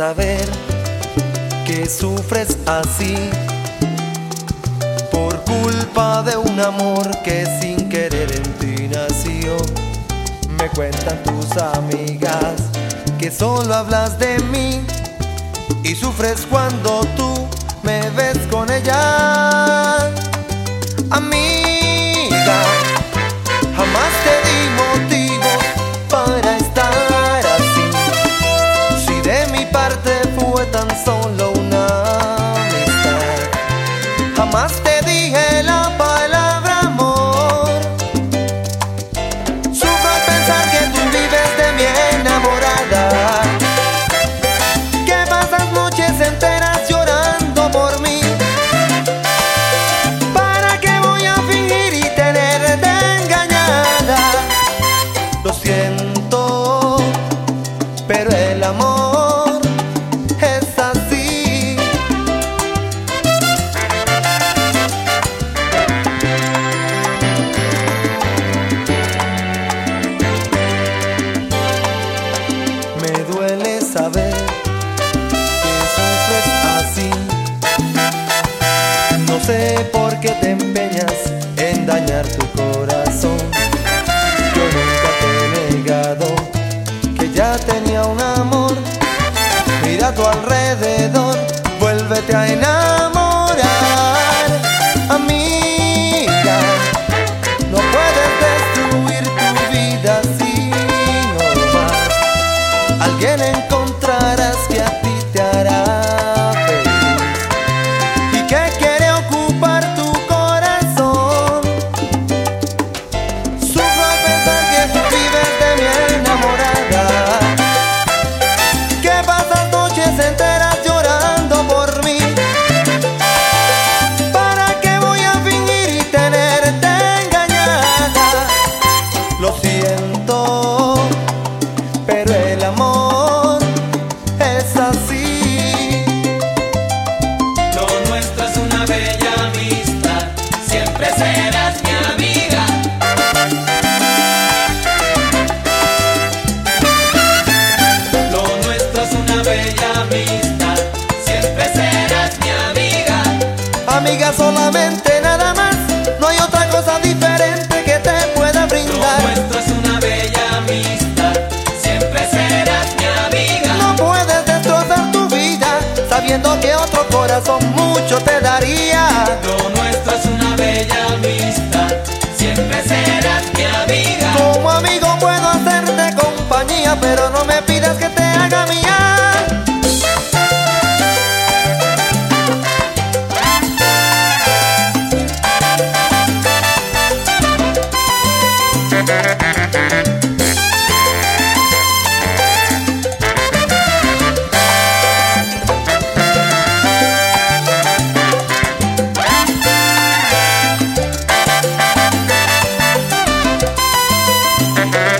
Saber que sufres así por culpa de un amor que sin querer en ti nació. Me cuentan tus amigas que solo hablas de mí y sufres cuando tú me ves con ella. Pensar que tú te empeñas en dañar tu corazón. Yo nunca te he negado que ya tenía un amor. Mira a tu alrededor, vuélvete a enamorar. Amiga, no puedes destruir tu vida si no vas. Alguien encontrarás que a ti te hará Solamente nada más, no hay otra cosa diferente que te pueda brindar. nuestro es una bella amistad, siempre serás mi amiga. No puedes destrozar tu vida sabiendo que otro corazón mucho te daría. Lo nuestro es una bella amistad, siempre serás mi amiga. Como amigo puedo hacerte compañía, pero no me pidas que te. Mm-hmm.